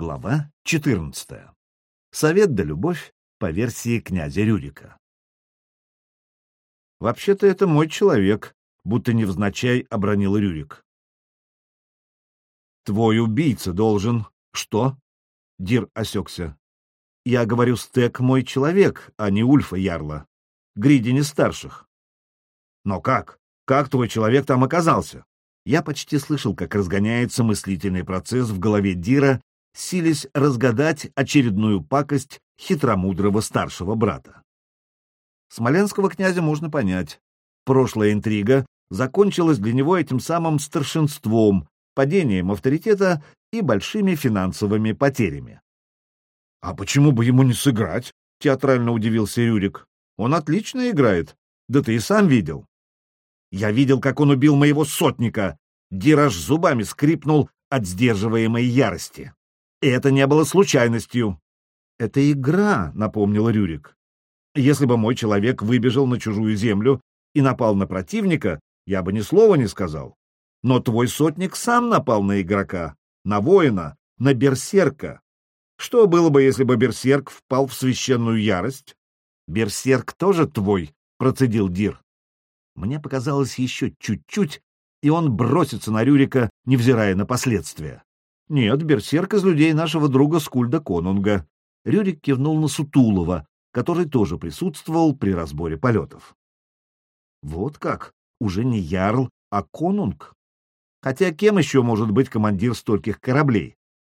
Глава 14. Совет да любовь по версии князя Рюрика. «Вообще-то это мой человек», — будто невзначай обронил Рюрик. «Твой убийца должен...» «Что?» — Дир осекся. «Я говорю, Стек мой человек, а не Ульфа Ярла. Гриди не старших». «Но как? Как твой человек там оказался?» Я почти слышал, как разгоняется мыслительный процесс в голове Дира сились разгадать очередную пакость хитромудрого старшего брата. Смоленского князя можно понять. Прошлая интрига закончилась для него этим самым старшинством, падением авторитета и большими финансовыми потерями. — А почему бы ему не сыграть? — театрально удивился Рюрик. — Он отлично играет. Да ты и сам видел. — Я видел, как он убил моего сотника. Дираж зубами скрипнул от сдерживаемой ярости. И это не было случайностью. Это игра, напомнил Рюрик. Если бы мой человек выбежал на чужую землю и напал на противника, я бы ни слова не сказал. Но твой сотник сам напал на игрока, на воина, на берсерка. Что было бы, если бы берсерк впал в священную ярость? Берсерк тоже твой, процедил Дир. Мне показалось еще чуть-чуть, и он бросится на Рюрика, невзирая на последствия. Нет, берсерк из людей нашего друга Скульда Конунга. Рюрик кивнул на Сутулого, который тоже присутствовал при разборе полетов. Вот как, уже не Ярл, а Конунг. Хотя кем еще может быть командир стольких кораблей?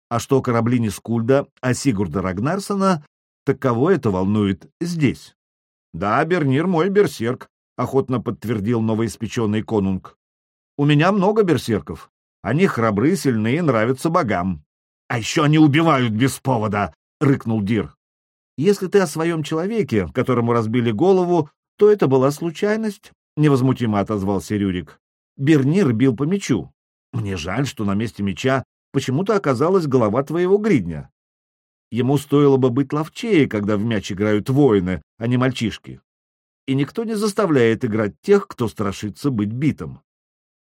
А что корабли не Скульда, а Сигурда Рагнарсона, так кого это волнует здесь? Да, Бернир мой берсерк, охотно подтвердил новоиспеченный конунг. У меня много берсерков, они храбры, сильны и нравятся богам. — А еще они убивают без повода! — рыкнул Дир. — Если ты о своем человеке, которому разбили голову, то это была случайность, — невозмутимо отозвался Рюрик. Бернир бил по мечу. Мне жаль, что на месте меча почему-то оказалась голова твоего гридня. Ему стоило бы быть ловчее, когда в мяч играют воины, а не мальчишки. И никто не заставляет играть тех, кто страшится быть битым.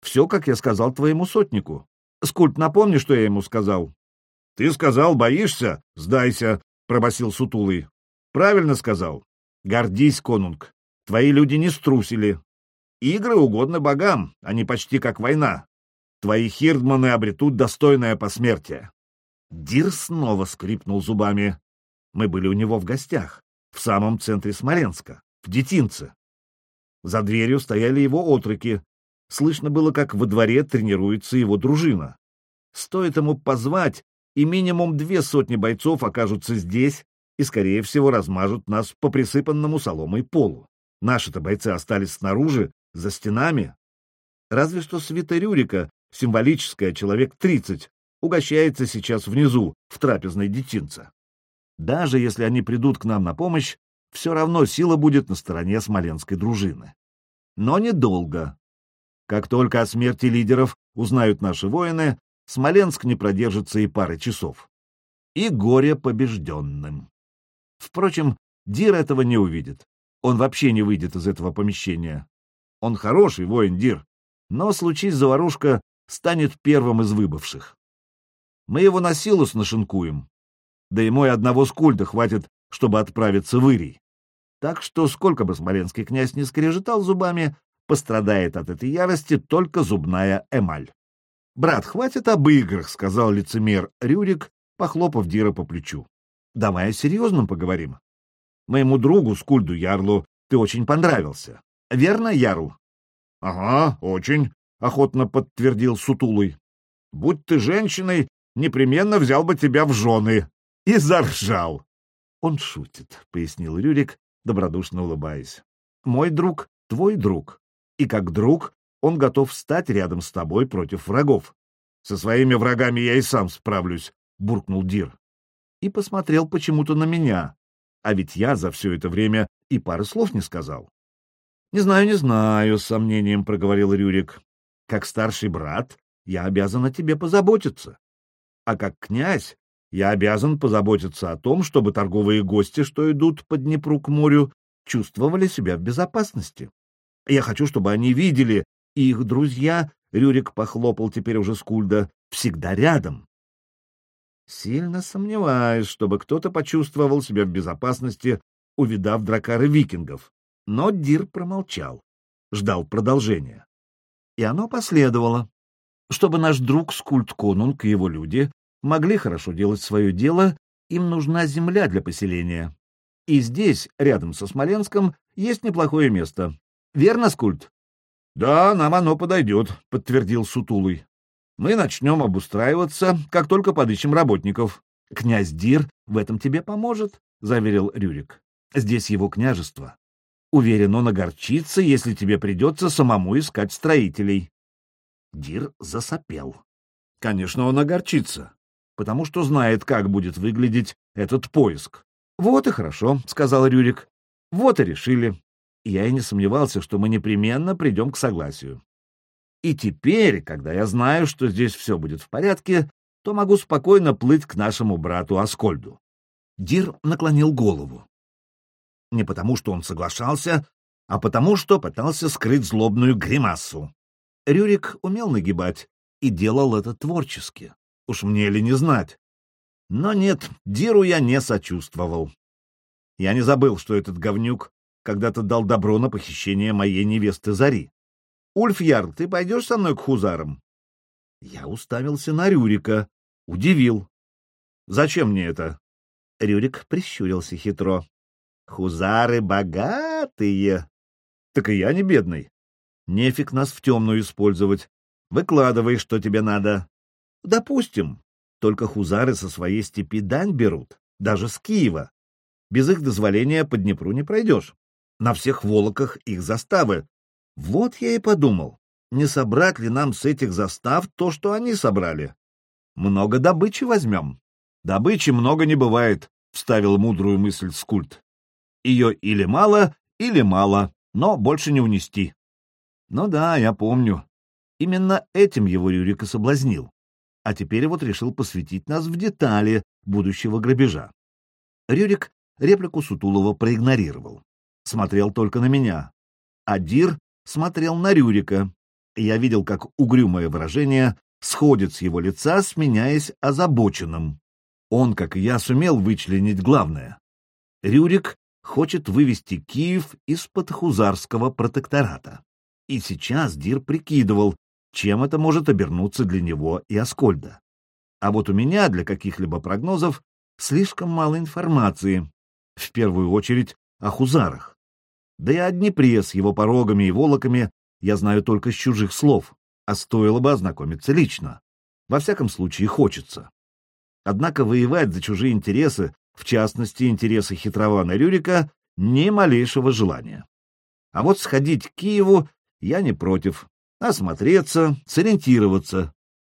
Все, как я сказал твоему сотнику. Скульт, напомни, что я ему сказал. — Ты сказал, боишься? Сдайся, — пробасил Сутулый. — Правильно сказал. Гордись, конунг. Твои люди не струсили. Игры угодны богам, они почти как война. Твои хирдманы обретут достойное посмертие. Дир снова скрипнул зубами. Мы были у него в гостях, в самом центре Смоленска, в Детинце. За дверью стояли его отроки, Слышно было, как во дворе тренируется его дружина. Стоит ему позвать, и минимум две сотни бойцов окажутся здесь и, скорее всего, размажут нас по присыпанному соломой полу. Наши-то бойцы остались снаружи, за стенами. Разве что свита Рюрика, символическая, человек тридцать, угощается сейчас внизу, в трапезной детинце. Даже если они придут к нам на помощь, все равно сила будет на стороне смоленской дружины. Но недолго. Как только о смерти лидеров узнают наши воины, Смоленск не продержится и пары часов. И горе побежденным. Впрочем, Дир этого не увидит. Он вообще не выйдет из этого помещения. Он хороший воин Дир, но, случись заварушка, станет первым из выбывших. Мы его на силу снашинкуем. Да и мой одного скульта хватит, чтобы отправиться в Ирий. Так что, сколько бы смоленский князь не скрежетал зубами, пострадает от этой ярости только зубная эмаль. «Брат, хватит об играх», — сказал лицемер Рюрик, похлопав Дира по плечу. «Давай о серьезном поговорим. Моему другу, Скульду Ярлу, ты очень понравился. Верно, Ярл?» «Ага, очень», — охотно подтвердил Сутулый. «Будь ты женщиной, непременно взял бы тебя в жены». И заржал. «Он шутит», — пояснил Рюрик, добродушно улыбаясь. «Мой друг — твой друг и как друг он готов встать рядом с тобой против врагов. Со своими врагами я и сам справлюсь, — буркнул Дир. И посмотрел почему-то на меня, а ведь я за все это время и пары слов не сказал. — Не знаю, не знаю, — с сомнением проговорил Рюрик. — Как старший брат я обязан о тебе позаботиться. А как князь я обязан позаботиться о том, чтобы торговые гости, что идут по Днепру к морю, чувствовали себя в безопасности. Я хочу, чтобы они видели, их друзья, Рюрик похлопал теперь уже Скульда, всегда рядом. Сильно сомневаюсь, чтобы кто-то почувствовал себя в безопасности, увидав дракары викингов. Но Дир промолчал, ждал продолжения. И оно последовало. Чтобы наш друг Скульд Конунг и его люди могли хорошо делать свое дело, им нужна земля для поселения. И здесь, рядом со Смоленском, есть неплохое место. Верно, Скульд? — Да, нам оно подойдет, — подтвердил Сутулый. — Мы начнем обустраиваться, как только подыщем работников. — Князь Дир в этом тебе поможет, — заверил Рюрик. — Здесь его княжество. Уверен, он огорчится, если тебе придется самому искать строителей. Дир засопел. Конечно, он огорчится, потому что знает, как будет выглядеть этот поиск. Вот и хорошо, — сказал Рюрик. Вот и решили я и не сомневался, что мы непременно придем к согласию. И теперь, когда я знаю, что здесь все будет в порядке, то могу спокойно плыть к нашему брату Аскольду. Дир наклонил голову. Не потому, что он соглашался, а потому, что пытался скрыть злобную гримасу. Рюрик умел нагибать и делал это творчески. Уж мне ли не знать. Но нет, Диру я не сочувствовал. Я не забыл, что этот говнюк когда-то дал добро на похищение моей невесты Зари. Ульф Ярл, ты пойдешь со мной к хузарам? Я уставился на Рюрика, удивил. Зачем мне это? Рюрик прищурился хитро. Хузары богатые. Так и я не бедный. Нефиг нас в темную использовать. Выкладывай, что тебе надо. Допустим. Только хузары со своей степи дань берут, даже с Киева. Без их дозволения по Днепру не пройдешь на всех волоках их заставы. Вот я и подумал, не собрать ли нам с этих застав то, что они собрали? Много добычи возьмем. Добычи много не бывает, — вставил мудрую мысль Скульт. Ее или мало, или мало, но больше не унести. Ну да, я помню. Именно этим его Юрик соблазнил. А теперь вот решил посвятить нас в детали будущего грабежа. Рюрик реплику Сутулова проигнорировал смотрел только на меня. А Дир смотрел на Рюрика. Я видел, как угрюмое выражение сходит с его лица, сменяясь озабоченным. Он, как и я, сумел вычленить главное. Рюрик хочет вывести Киев из-под хузарского протектората. И сейчас Дир прикидывал, чем это может обернуться для него и Аскольда. А вот у меня для каких-либо прогнозов слишком мало информации, в первую очередь о хузарах. Да и о Днепре с его порогами и волоками я знаю только с чужих слов, а стоило бы ознакомиться лично. Во всяком случае, хочется. Однако воевать за чужие интересы, в частности, интересы хитрована Рюрика, ни малейшего желания. А вот сходить к Киеву я не против. Осмотреться, сориентироваться.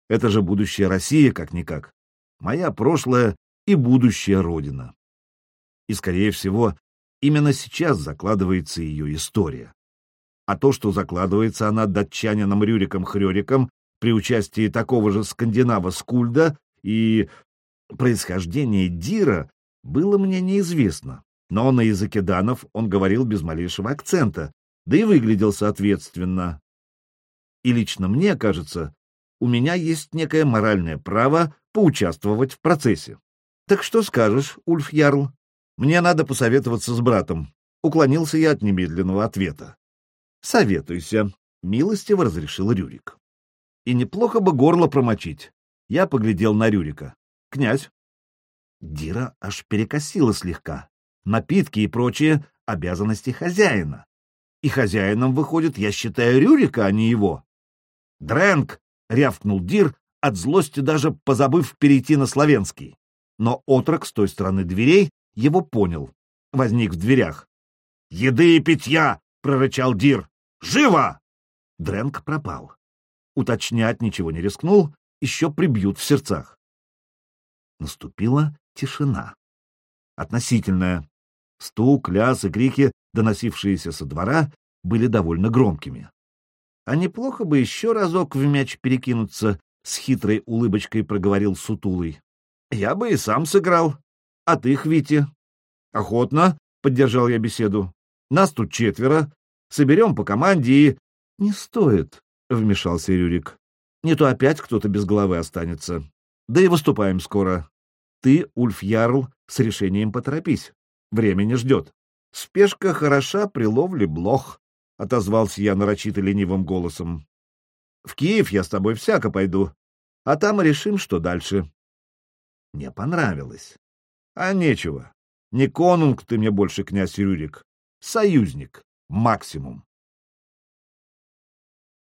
Это же будущее России, как-никак. Моя прошлая и будущая Родина. И, скорее всего, Именно сейчас закладывается ее история. А то, что закладывается она датчанином Рюриком Хрёриком при участии такого же скандинава Скульда и происхождение Дира, было мне неизвестно. Но на языке данов он говорил без малейшего акцента, да и выглядел соответственно. И лично мне кажется, у меня есть некое моральное право поучаствовать в процессе. Так что скажешь, Ульф Ярл? Мне надо посоветоваться с братом. Уклонился я от немедленного ответа. Советуйся, милостиво разрешил Рюрик. И неплохо бы горло промочить. Я поглядел на Рюрика. Князь. Дира аж перекосила слегка. Напитки и прочие — обязанности хозяина. И хозяином, выходит, я считаю Рюрика, а не его. «Дрэнк!» — рявкнул Дир, от злости даже позабыв перейти на славянский. Но отрок с той стороны дверей его понял. Возник в дверях. «Еды и питья!» — прорычал Дир. «Живо!» Дрэнк пропал. Уточнять ничего не рискнул, еще прибьют в сердцах. Наступила тишина. Относительная. Стук, ляс и крики, доносившиеся со двора, были довольно громкими. А неплохо бы еще разок в мяч перекинуться, — с хитрой улыбочкой проговорил Сутулый. — Я бы и сам сыграл. А ты, Хвити? Охотно, — поддержал я беседу. Нас тут четверо. Соберем по команде и... Не стоит, — вмешался Рюрик. Не то опять кто-то без головы останется. Да и выступаем скоро. ты, Ульф Ярл, с решением поторопись. Время не ждет. Спешка хороша при ловле блох, — отозвался я нарочито ленивым голосом. В Киев я с тобой всяко пойду, а там решим, что дальше. Мне понравилось. А нечего. Не конунг ты мне больше, князь Рюрик. Союзник. Максимум.